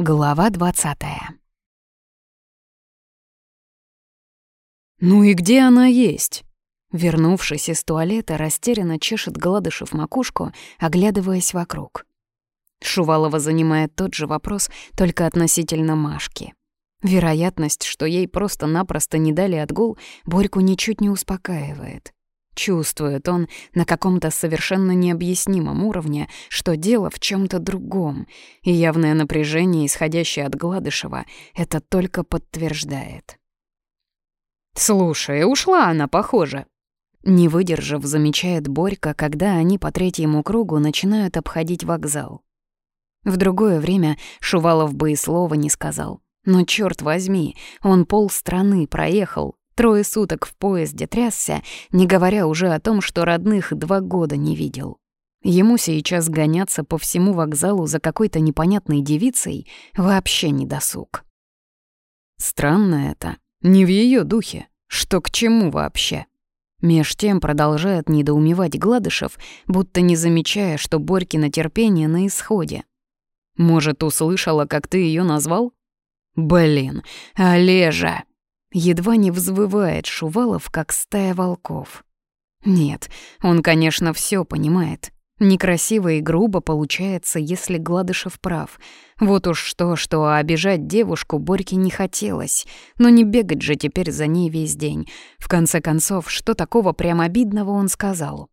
Глава двадцатая. «Ну и где она есть?» Вернувшись из туалета, растерянно чешет Гладышев макушку, оглядываясь вокруг. Шувалова занимает тот же вопрос, только относительно Машки. Вероятность, что ей просто-напросто не дали отгул, Борьку ничуть не успокаивает. Чувствует он на каком-то совершенно необъяснимом уровне, что дело в чем то другом, и явное напряжение, исходящее от Гладышева, это только подтверждает. «Слушай, ушла она, похоже», не выдержав, замечает Борька, когда они по третьему кругу начинают обходить вокзал. В другое время Шувалов бы и слова не сказал. Но черт возьми, он полстраны проехал, Трое суток в поезде трясся, не говоря уже о том, что родных два года не видел. Ему сейчас гоняться по всему вокзалу за какой-то непонятной девицей вообще не досуг. Странно это, не в ее духе. Что к чему вообще? Меж тем продолжает недоумевать Гладышев, будто не замечая, что Борькино терпение на исходе. Может, услышала, как ты ее назвал? Блин, Олежа! Едва не взвывает Шувалов, как стая волков. Нет, он, конечно, все понимает. Некрасиво и грубо получается, если Гладышев прав. Вот уж что, что а обижать девушку Борьке не хотелось. Но не бегать же теперь за ней весь день. В конце концов, что такого прям обидного он сказал?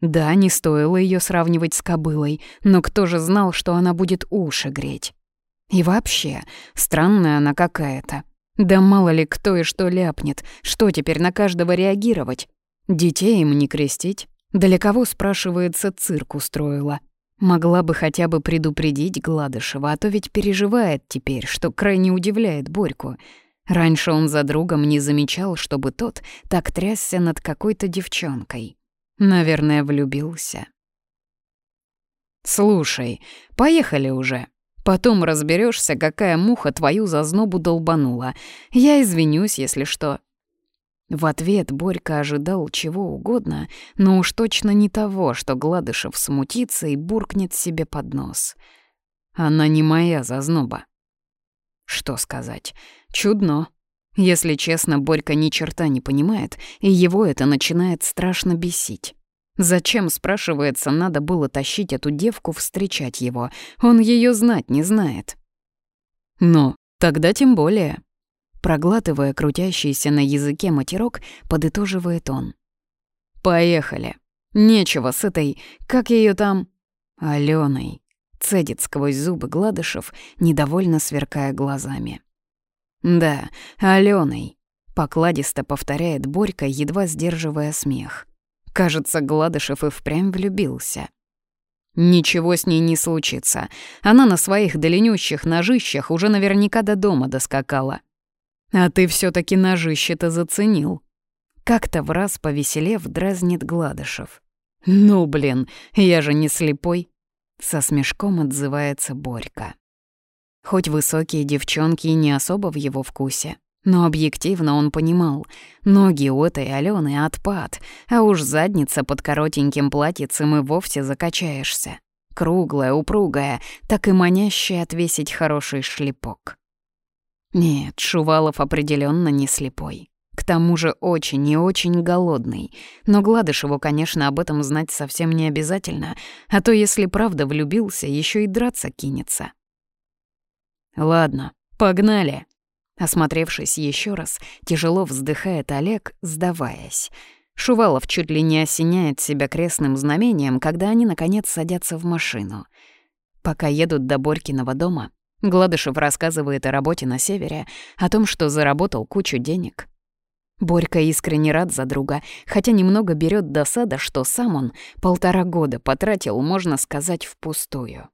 Да, не стоило ее сравнивать с кобылой, но кто же знал, что она будет уши греть? И вообще, странная она какая-то. Да мало ли кто и что ляпнет, что теперь на каждого реагировать? Детей им не крестить? Для кого, спрашивается, цирк устроила? Могла бы хотя бы предупредить Гладышева, а то ведь переживает теперь, что крайне удивляет Борьку. Раньше он за другом не замечал, чтобы тот так трясся над какой-то девчонкой. Наверное, влюбился. «Слушай, поехали уже», Потом разберешься, какая муха твою зазнобу долбанула. Я извинюсь, если что». В ответ Борька ожидал чего угодно, но уж точно не того, что Гладышев смутится и буркнет себе под нос. «Она не моя зазноба». Что сказать? Чудно. Если честно, Борька ни черта не понимает, и его это начинает страшно бесить. Зачем, спрашивается, надо было тащить эту девку встречать его? Он ее знать не знает. Но тогда тем более. Проглатывая крутящийся на языке матерок, подытоживает он. «Поехали. Нечего с этой... Как ее там?» Аленой. Цедит сквозь зубы Гладышев, недовольно сверкая глазами. «Да, Аленой», — покладисто повторяет Борька, едва сдерживая смех. Кажется, Гладышев и впрямь влюбился. Ничего с ней не случится. Она на своих длиннющих ножищах уже наверняка до дома доскакала. А ты все таки ножище-то заценил. Как-то в раз повеселев дразнит Гладышев. «Ну, блин, я же не слепой», — со смешком отзывается Борька. Хоть высокие девчонки и не особо в его вкусе, но объективно он понимал, ноги у этой Алены отпад, а уж задница под коротеньким платьицем и вовсе закачаешься. Круглая, упругая, так и манящая отвесить хороший шлепок. Нет, Шувалов определенно не слепой. К тому же очень и очень голодный. Но Гладышеву, конечно, об этом знать совсем не обязательно, а то, если правда влюбился, еще и драться кинется. «Ладно, погнали», Осмотревшись еще раз, тяжело вздыхает Олег, сдаваясь. Шувалов чуть ли не осеняет себя крестным знамением, когда они, наконец, садятся в машину. Пока едут до Борькиного дома, Гладышев рассказывает о работе на севере, о том, что заработал кучу денег. Борька искренне рад за друга, хотя немного берет досада, что сам он полтора года потратил, можно сказать, впустую.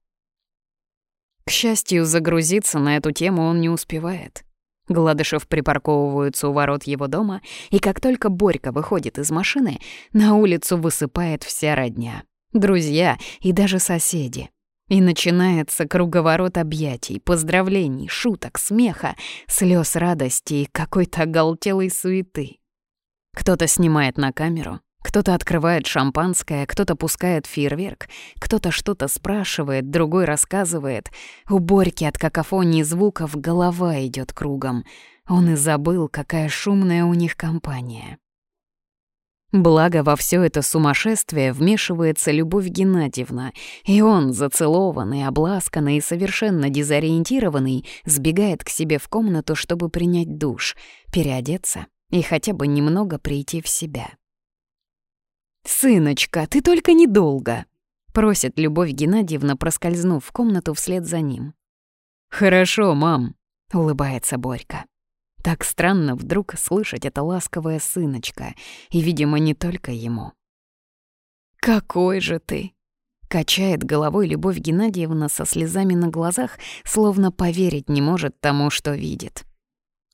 К счастью, загрузиться на эту тему он не успевает. Гладышев припарковываются у ворот его дома, и как только Борька выходит из машины, на улицу высыпает вся родня, друзья и даже соседи. И начинается круговорот объятий, поздравлений, шуток, смеха, слез радости и какой-то оголтелой суеты. Кто-то снимает на камеру, Кто-то открывает шампанское, кто-то пускает фейерверк, кто-то что-то спрашивает, другой рассказывает. У Борьки от какофонии звуков голова идет кругом. Он и забыл, какая шумная у них компания. Благо во все это сумасшествие вмешивается Любовь Геннадьевна, и он, зацелованный, обласканный и совершенно дезориентированный, сбегает к себе в комнату, чтобы принять душ, переодеться и хотя бы немного прийти в себя. «Сыночка, ты только недолго!» — просит Любовь Геннадьевна, проскользнув в комнату вслед за ним. «Хорошо, мам», — улыбается Борька. Так странно вдруг слышать это ласковое сыночка, и, видимо, не только ему. «Какой же ты!» — качает головой Любовь Геннадьевна со слезами на глазах, словно поверить не может тому, что видит.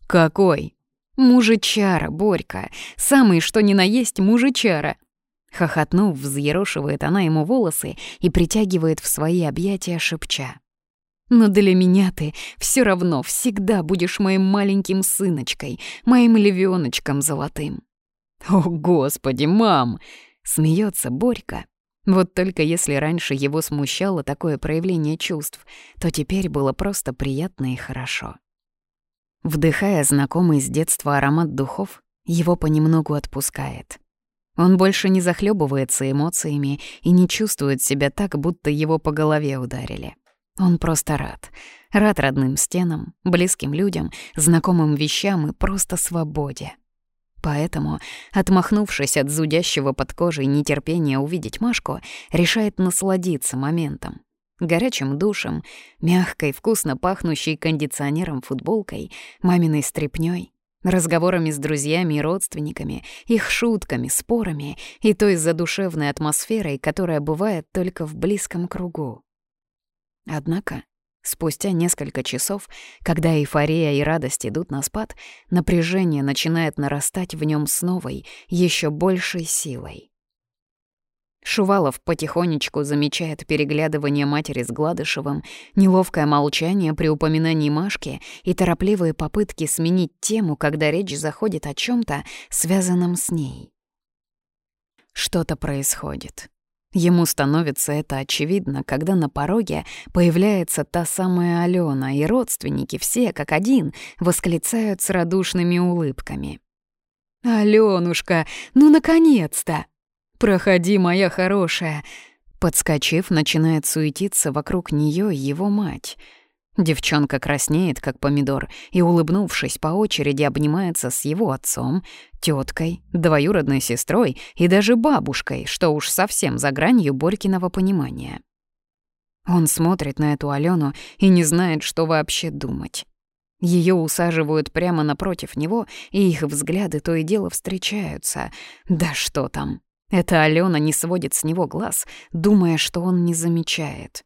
«Какой?» «Мужичара, Борька, самый что ни на есть мужичара!» Хохотнув, взъерошивает она ему волосы и притягивает в свои объятия, шепча. «Но для меня ты все равно всегда будешь моим маленьким сыночкой, моим львёночком золотым». «О, Господи, мам!» — смеется Борька. Вот только если раньше его смущало такое проявление чувств, то теперь было просто приятно и хорошо. Вдыхая знакомый с детства аромат духов, его понемногу отпускает. Он больше не захлебывается эмоциями и не чувствует себя так, будто его по голове ударили. Он просто рад. Рад родным стенам, близким людям, знакомым вещам и просто свободе. Поэтому, отмахнувшись от зудящего под кожей нетерпения увидеть Машку, решает насладиться моментом. Горячим душем, мягкой, вкусно пахнущей кондиционером футболкой, маминой стряпнёй, разговорами с друзьями и родственниками, их шутками, спорами и той задушевной атмосферой, которая бывает только в близком кругу. Однако, спустя несколько часов, когда эйфория и радость идут на спад, напряжение начинает нарастать в нем с новой, еще большей силой. Шувалов потихонечку замечает переглядывание матери с Гладышевым, неловкое молчание при упоминании Машки и торопливые попытки сменить тему, когда речь заходит о чем то связанном с ней. Что-то происходит. Ему становится это очевидно, когда на пороге появляется та самая Алена, и родственники все, как один, восклицают с радушными улыбками. «Алёнушка, ну наконец-то!» «Проходи, моя хорошая!» Подскочив, начинает суетиться вокруг нее его мать. Девчонка краснеет, как помидор, и, улыбнувшись по очереди, обнимается с его отцом, теткой, двоюродной сестрой и даже бабушкой, что уж совсем за гранью Борькиного понимания. Он смотрит на эту Алену и не знает, что вообще думать. Ее усаживают прямо напротив него, и их взгляды то и дело встречаются. Да что там, эта Алена не сводит с него глаз, думая, что он не замечает.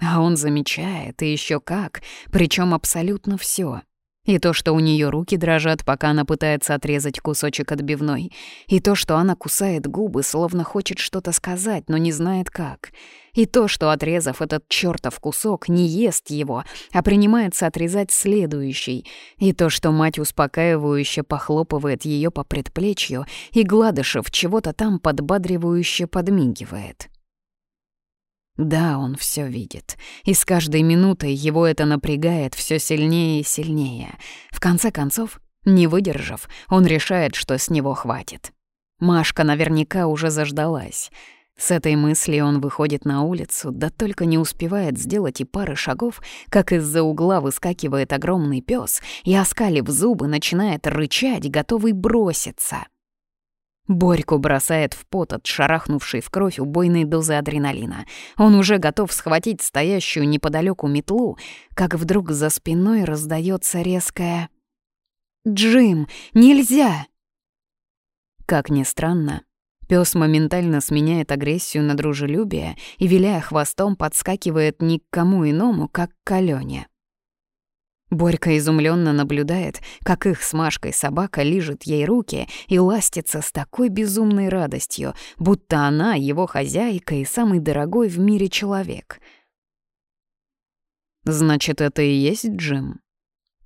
А он замечает, и еще как, причем абсолютно все. И то, что у нее руки дрожат, пока она пытается отрезать кусочек отбивной. И то, что она кусает губы, словно хочет что-то сказать, но не знает как. И то, что, отрезав этот чертов кусок, не ест его, а принимается отрезать следующий. И то, что мать успокаивающе похлопывает ее по предплечью, и Гладышев чего-то там подбадривающе подмигивает. Да, он все видит, и с каждой минутой его это напрягает все сильнее и сильнее. В конце концов, не выдержав, он решает, что с него хватит. Машка наверняка уже заждалась. С этой мыслью он выходит на улицу, да только не успевает сделать и пары шагов, как из-за угла выскакивает огромный пес и, оскалив зубы, начинает рычать, готовый броситься. Борьку бросает в пот от шарахнувшей в кровь убойной дозы адреналина. Он уже готов схватить стоящую неподалеку метлу, как вдруг за спиной раздается резкое «Джим, нельзя!» Как ни странно, пес моментально сменяет агрессию на дружелюбие и, виляя хвостом, подскакивает ни к кому иному, как к Алёне. Борька изумленно наблюдает, как их с Машкой собака лижет ей руки и ластится с такой безумной радостью, будто она его хозяйка и самый дорогой в мире человек. «Значит, это и есть Джим?»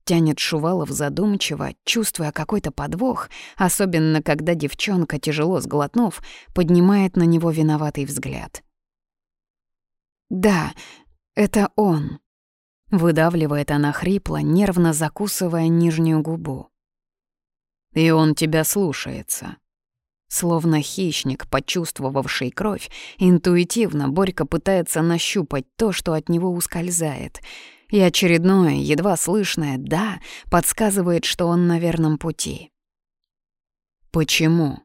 Тянет Шувалов задумчиво, чувствуя какой-то подвох, особенно когда девчонка, тяжело сглотнув, поднимает на него виноватый взгляд. «Да, это он», — выдавливает она хрипло, нервно закусывая нижнюю губу. «И он тебя слушается», Словно хищник, почувствовавший кровь, интуитивно Борька пытается нащупать то, что от него ускользает. И очередное, едва слышное «да» подсказывает, что он на верном пути. «Почему?»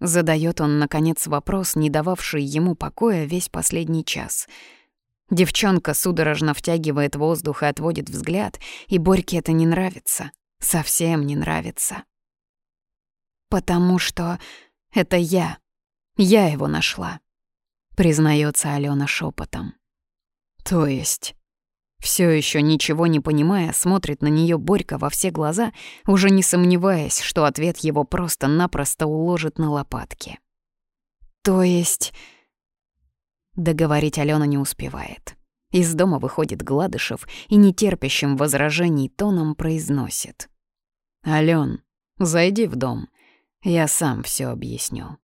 Задает он, наконец, вопрос, не дававший ему покоя весь последний час. Девчонка судорожно втягивает воздух и отводит взгляд, и Борьке это не нравится. Совсем не нравится. «Потому что это я. Я его нашла», — признается Алена шепотом. «То есть?» Все еще ничего не понимая, смотрит на нее Борька во все глаза, уже не сомневаясь, что ответ его просто-напросто уложит на лопатки. «То есть...» Договорить Алена не успевает. Из дома выходит Гладышев и нетерпящим возражений тоном произносит. «Ален, зайди в дом. Я сам все объясню.